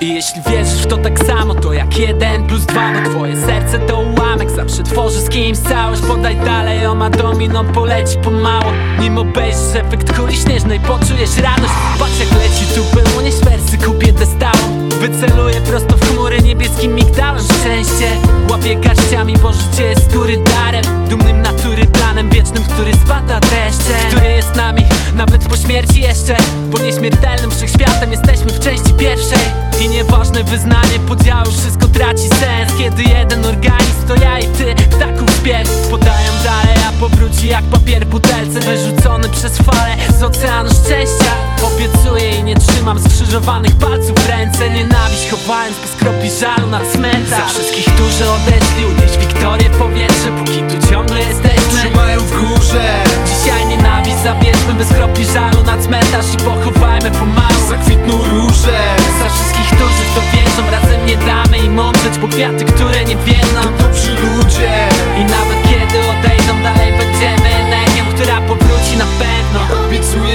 I jeśli wierzysz w to tak samo, to jak jeden plus dwa Bo twoje serce to ułamek, zawsze tworzy z kimś całość Podaj dalej, oma domino poleci pomału. Nim obejrzysz efekt kuli śnieżnej, poczujesz radość. Patrz jak leci tu pełniesz wersy, kupię tę stałą. Wyceluję prosto w chmury niebieskim migdalem Szczęście łapie garściami, bo życie jest góry darem Dumnym natury planem wiecznym, który spada deszcze Który jest nami, nawet po śmierci jeszcze. Bo nieśmiertelnym wszechświatem jesteśmy w części pierwszej. I nieważne wyznanie podziału, wszystko traci sens. Kiedy jeden organizm to ja i ty, ptaków śpiew Podają dalej, a powróci jak papier butelce Wyrzucony przez fale z oceanu szczęścia. Obiecuję i nie trzymam skrzyżowanych palców w ręce. Nienawiść chowając bez kropli żalu na cmentarz. Za wszystkich, którzy odeszli, które nie wiedzą Dobrzy ludzie. I nawet kiedy odejdą Dalej będziemy energią, która powróci na pewno. Obiecuję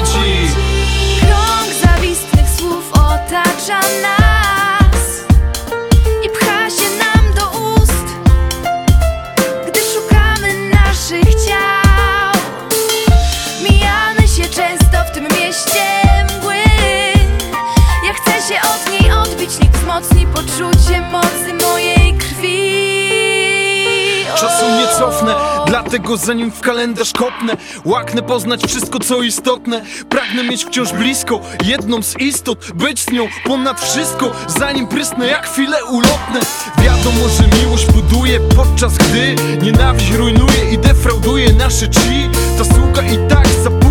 cofnę, dlatego zanim w kalendarz kopnę Łaknę poznać wszystko co istotne. Pragnę mieć wciąż blisko jedną z istot Być z nią ponad wszystko, zanim prysnę jak chwile ulotne Wiadomo, że miłość buduje podczas gdy Nienawiść rujnuje i defrauduje nasze drzwi. Ta sługa i tak zapuka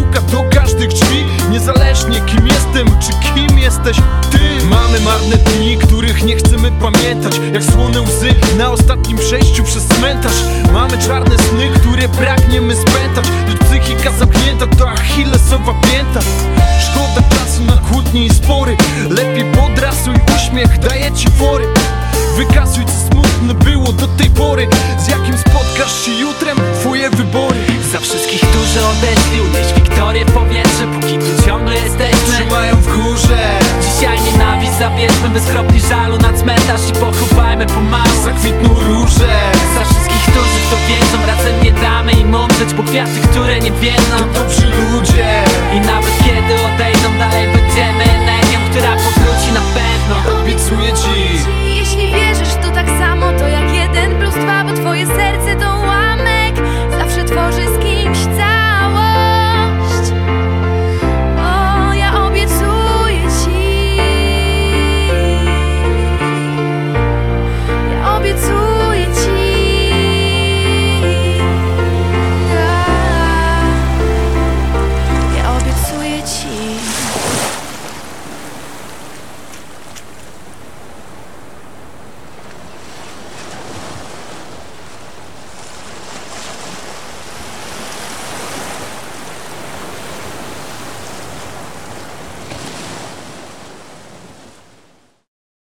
słone łzy na ostatnim przejściu przez cmentarz. Mamy czarne sny, które pragniemy spętać. Lecz psychika zamknięta to achillesowa pięta. Szkoda czasu na kłótnie i spory. Lepiej podrasuj uśmiech, daję ci fory Wykazuj co smutne było do tej pory. Z jakim spotkasz się jutrem, twoje wybory. Za wszystkich, którzy odeszli Unieść Wiktorię w powietrze Póki tu ciągle jesteśmy. Trzymają w górze. Dzisiaj nienawiść zabierzmy bez kropli żalu na cmentarz I pochowajmy